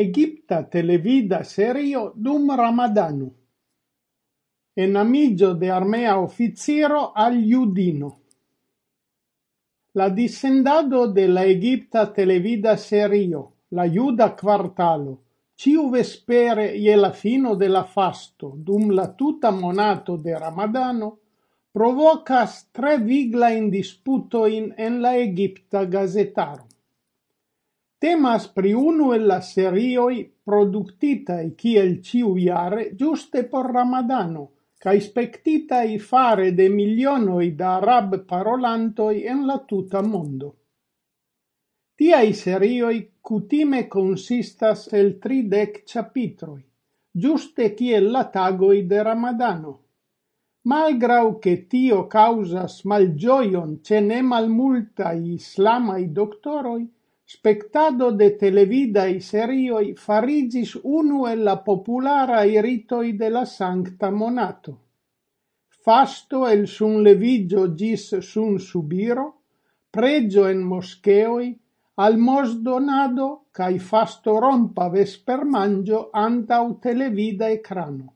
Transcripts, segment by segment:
Egipta televida serio dum Ramadano. En amigio de armea officiero al Iudino. La dissendado de la Egipta televida serio, la Iuda quartalo, ciu vespere ie la fino de la fasto dum la tuta monato de Ramadano, provocas tre vigla in disputo in en la Egipta gazetaro. Temas pri unu el la serioj produktitaj kiel ĉiujare ĝuste por Ramadano kaj spektitaj fare de milionoj da arab-parolantoj en la tuta mondo. Tiaj serioj kutime konsistas el tridek ĉapitroj, ĝuste kiel la tagoj de Ramadano. Malgrau che tio causas malgioion ce ne malmultai islamai doctoroi, Spektado de televidaj serioj fariĝis unu el la popularaj ritoj de la Sankta Monato. Fasto el sunleviĝo ĝis sunsubiro, preĝo en moskeoj, almosdonado kaj fastorompa vespermanĝo antaŭ televida ekrano.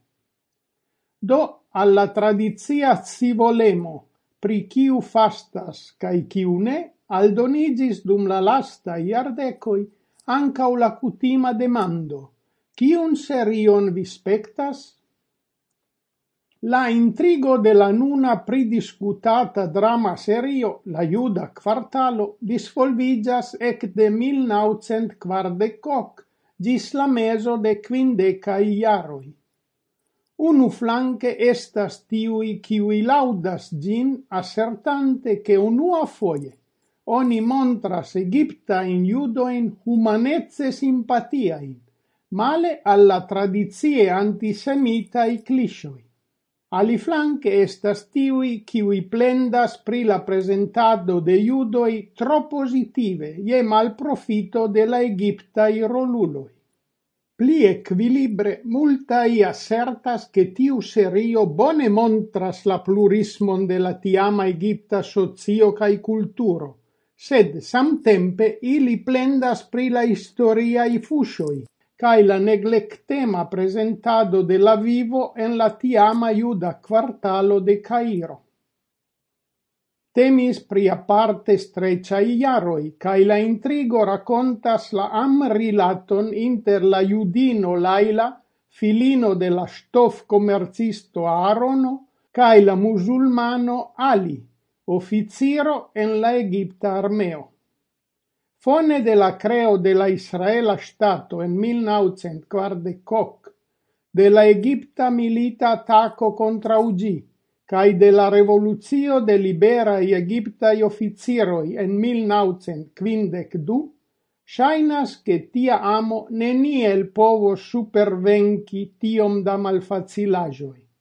Do alla tradizia si volemo, pri kiu fastas kaj kiu ne aldonigis dum la lasta iardecoi ankaŭ la kutima demando: «Cion serion vi spectas?» La intrigo de la nuna pridiscutata drama serio La Iuda Quartalo disvolvigas ec de 1940 gis la meso de quindeca iaroi. Unu flanque estas tiui kiui laudas gin assertante che unua foie oni montras Egipta in egiptajn judojn humanece simpatiajn, male alla tradizie antisemita antisemitaj clishoi. Aliflanque estas tiui kiui plendas pri la presentado de judoi tro positive ie mal profito de la i roluloi. Pli equilibre multa i assertas che tiu serio bone montras la plurismon de la tiama egipta socio cae culturo, sed samtempe ili plendas pri la historiaj fuŝoj cae la neglectema prezentado de la vivo en la tiama juda quartalo de Cairo. Temis pri aparte strecia iaroi, cae la intrigo racontas la am rilaton inter la judino Laila, filino de la stof commercisto Aarono, cae la musulmano Ali, officiero en la Egipta armeo. Fone de la creo de la Israela Stato en 1940 de la Egipta milita attacco contra UGI, cae de la revoluzio de libera egipta Egiptai officieroi en 1952, Shainas che tia amo neniel povo supervenci tiom da malfacilagioi.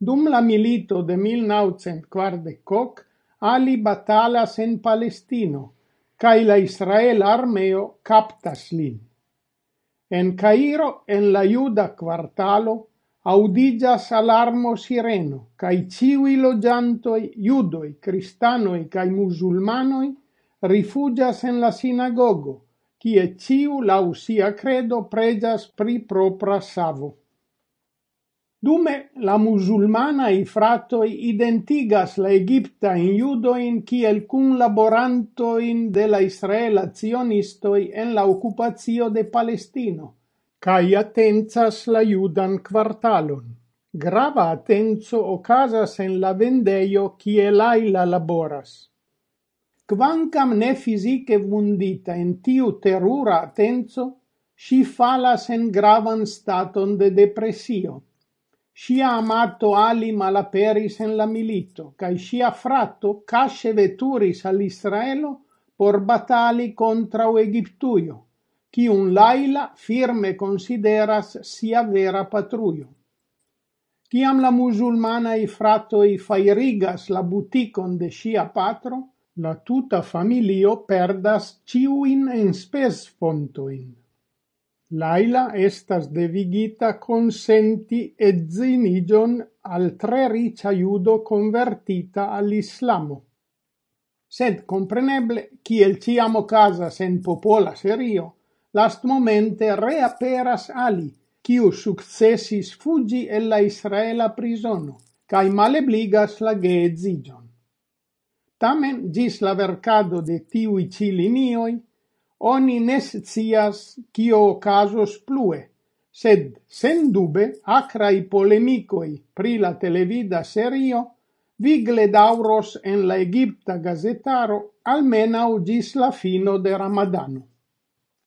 Dum la milito de 1940 Ali batalas en Palestino, cae la Israel armeo captas lin. En Cairo, en la juda quartalo, audigas alarmo sireno, cae ciui logiantoi, judoi, cristanoi cae musulmanoi rifugias en la sinagogo, kie ciu lausia credo pregias pri propra savo. Dume la musulmana i fratoj identigas la Egipta in judo in kiel in de la israela cionistoj en la occupazio de Palestino kai attenzas la judan quartalon Grava attenzo o casa en la vendejo kie Laila laboras. Quancam ne fisiche vundita in tiu terura atenco, si falas en gravan staton de depressio Ŝia amato Ali malaperis en la milito, cae ŝia frato casce veturis al Israelo por batali contra o Egiptuio, chi un Laila firme consideras sia vera patruio. Kiam la musulmana i fratto i fairigas la buticon de ŝia patro, la tuta familio perdas ĉiujn enspezfontojn. Laila estas devigita konsenti edziniĝon al tre riĉa judo konvertita al islamo. Sed kompreneble, kiel ĉiam okazas en popola serio, lastmomente reaperas Ali, kiu sukcesis fugi el la israela prizono kaj malebligas la geedziĝon. Tamen, gis la vercado de tiui ci linioi, oni ne scias kio plue, sed sendube acrai polemicoi pri la televida serio vigle dauros en la Egipta gazetaro almena gis la fino de Ramadano.